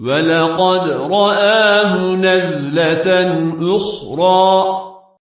ولقد رآه نزلة أخرى.